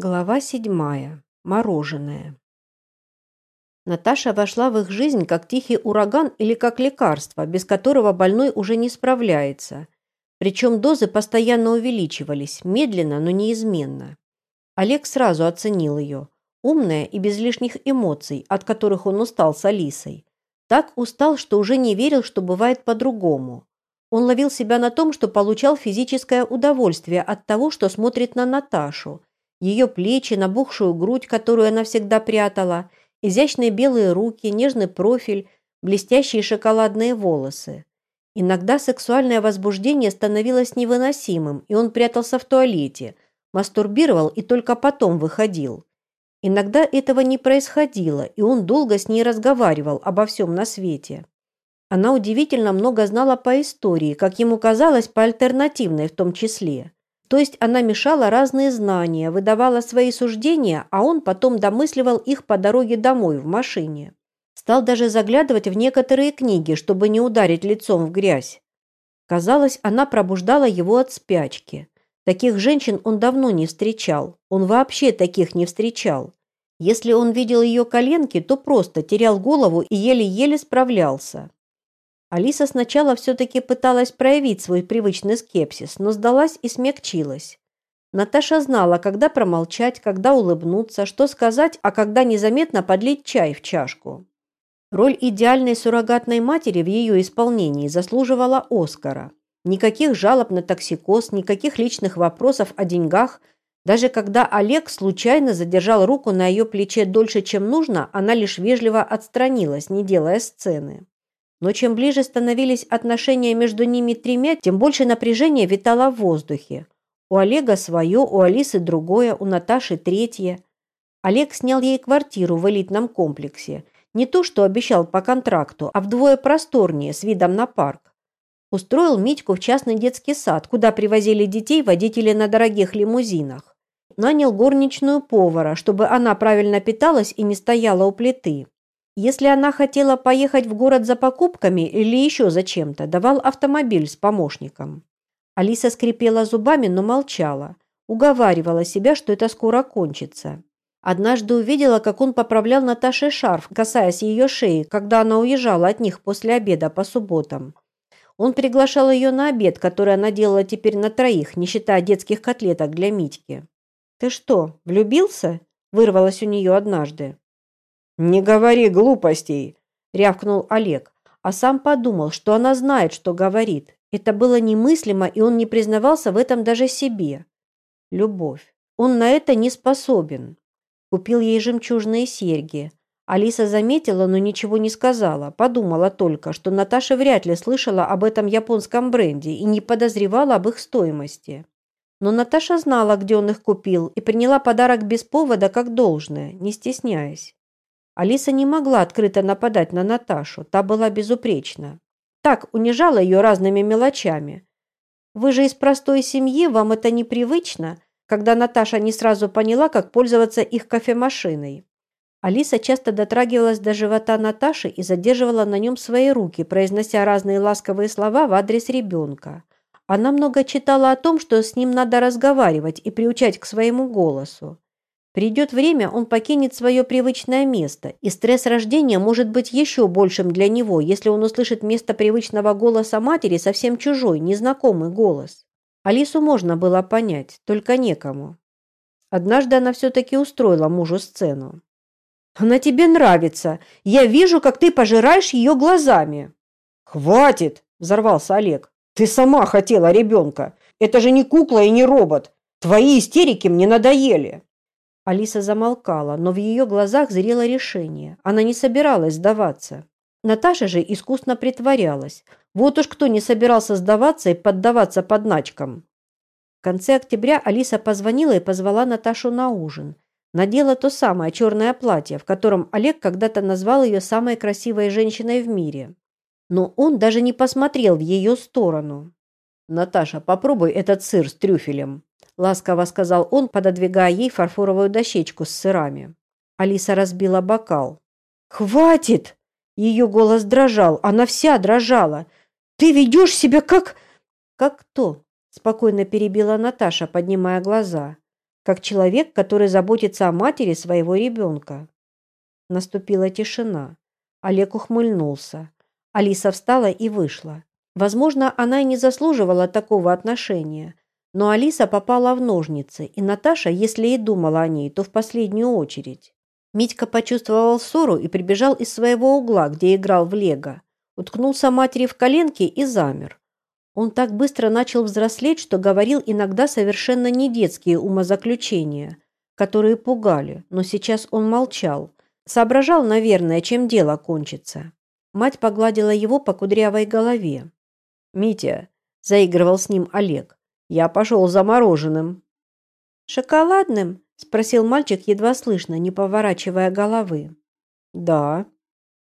Глава седьмая. Мороженое. Наташа вошла в их жизнь как тихий ураган или как лекарство, без которого больной уже не справляется. Причем дозы постоянно увеличивались, медленно, но неизменно. Олег сразу оценил ее. Умная и без лишних эмоций, от которых он устал с Алисой. Так устал, что уже не верил, что бывает по-другому. Он ловил себя на том, что получал физическое удовольствие от того, что смотрит на Наташу – ее плечи, набухшую грудь, которую она всегда прятала, изящные белые руки, нежный профиль, блестящие шоколадные волосы. Иногда сексуальное возбуждение становилось невыносимым, и он прятался в туалете, мастурбировал и только потом выходил. Иногда этого не происходило, и он долго с ней разговаривал обо всем на свете. Она удивительно много знала по истории, как ему казалось, по альтернативной в том числе. То есть она мешала разные знания, выдавала свои суждения, а он потом домысливал их по дороге домой в машине. Стал даже заглядывать в некоторые книги, чтобы не ударить лицом в грязь. Казалось, она пробуждала его от спячки. Таких женщин он давно не встречал. Он вообще таких не встречал. Если он видел ее коленки, то просто терял голову и еле-еле справлялся. Алиса сначала все-таки пыталась проявить свой привычный скепсис, но сдалась и смягчилась. Наташа знала, когда промолчать, когда улыбнуться, что сказать, а когда незаметно подлить чай в чашку. Роль идеальной суррогатной матери в ее исполнении заслуживала Оскара. Никаких жалоб на токсикоз, никаких личных вопросов о деньгах. Даже когда Олег случайно задержал руку на ее плече дольше, чем нужно, она лишь вежливо отстранилась, не делая сцены. Но чем ближе становились отношения между ними тремя, тем больше напряжения витало в воздухе. У Олега свое, у Алисы другое, у Наташи третье. Олег снял ей квартиру в элитном комплексе. Не то, что обещал по контракту, а вдвое просторнее, с видом на парк. Устроил Митьку в частный детский сад, куда привозили детей водители на дорогих лимузинах. Нанял горничную повара, чтобы она правильно питалась и не стояла у плиты. Если она хотела поехать в город за покупками или еще за чем-то, давал автомобиль с помощником. Алиса скрипела зубами, но молчала. Уговаривала себя, что это скоро кончится. Однажды увидела, как он поправлял Наташе шарф, касаясь ее шеи, когда она уезжала от них после обеда по субботам. Он приглашал ее на обед, который она делала теперь на троих, не считая детских котлеток для Митьки. «Ты что, влюбился?» – вырвалось у нее однажды. «Не говори глупостей!» – рявкнул Олег, а сам подумал, что она знает, что говорит. Это было немыслимо, и он не признавался в этом даже себе. Любовь. Он на это не способен. Купил ей жемчужные серьги. Алиса заметила, но ничего не сказала. Подумала только, что Наташа вряд ли слышала об этом японском бренде и не подозревала об их стоимости. Но Наташа знала, где он их купил, и приняла подарок без повода как должное, не стесняясь. Алиса не могла открыто нападать на Наташу, та была безупречна. Так унижала ее разными мелочами. Вы же из простой семьи, вам это непривычно, когда Наташа не сразу поняла, как пользоваться их кофемашиной. Алиса часто дотрагивалась до живота Наташи и задерживала на нем свои руки, произнося разные ласковые слова в адрес ребенка. Она много читала о том, что с ним надо разговаривать и приучать к своему голосу. Придет время, он покинет свое привычное место, и стресс рождения может быть еще большим для него, если он услышит вместо привычного голоса матери совсем чужой, незнакомый голос. Алису можно было понять, только некому. Однажды она все-таки устроила мужу сцену. «Она тебе нравится. Я вижу, как ты пожираешь ее глазами». «Хватит!» – взорвался Олег. «Ты сама хотела ребенка. Это же не кукла и не робот. Твои истерики мне надоели». Алиса замолкала, но в ее глазах зрело решение. Она не собиралась сдаваться. Наташа же искусно притворялась. Вот уж кто не собирался сдаваться и поддаваться подначкам. В конце октября Алиса позвонила и позвала Наташу на ужин. Надела то самое черное платье, в котором Олег когда-то назвал ее самой красивой женщиной в мире. Но он даже не посмотрел в ее сторону. «Наташа, попробуй этот сыр с трюфелем», ласково сказал он, пододвигая ей фарфоровую дощечку с сырами. Алиса разбила бокал. «Хватит!» Ее голос дрожал, она вся дрожала. «Ты ведешь себя как...» «Как кто?» – спокойно перебила Наташа, поднимая глаза. как человек, который заботится о матери своего ребенка. Наступила тишина. Олег ухмыльнулся. Алиса встала и вышла. Возможно, она и не заслуживала такого отношения, но Алиса попала в ножницы, и Наташа, если и думала о ней, то в последнюю очередь. Митька почувствовал ссору и прибежал из своего угла, где играл в лего. Уткнулся матери в коленки и замер. Он так быстро начал взрослеть, что говорил иногда совершенно не детские умозаключения, которые пугали, но сейчас он молчал. Соображал, наверное, чем дело кончится. Мать погладила его по кудрявой голове. «Митя», – заигрывал с ним Олег, – «я пошел за мороженым». «Шоколадным?» – спросил мальчик едва слышно, не поворачивая головы. «Да».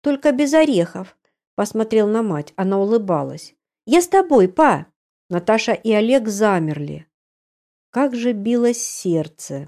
«Только без орехов», – посмотрел на мать, она улыбалась. Я с тобой, па!» Наташа и Олег замерли. Как же билось сердце.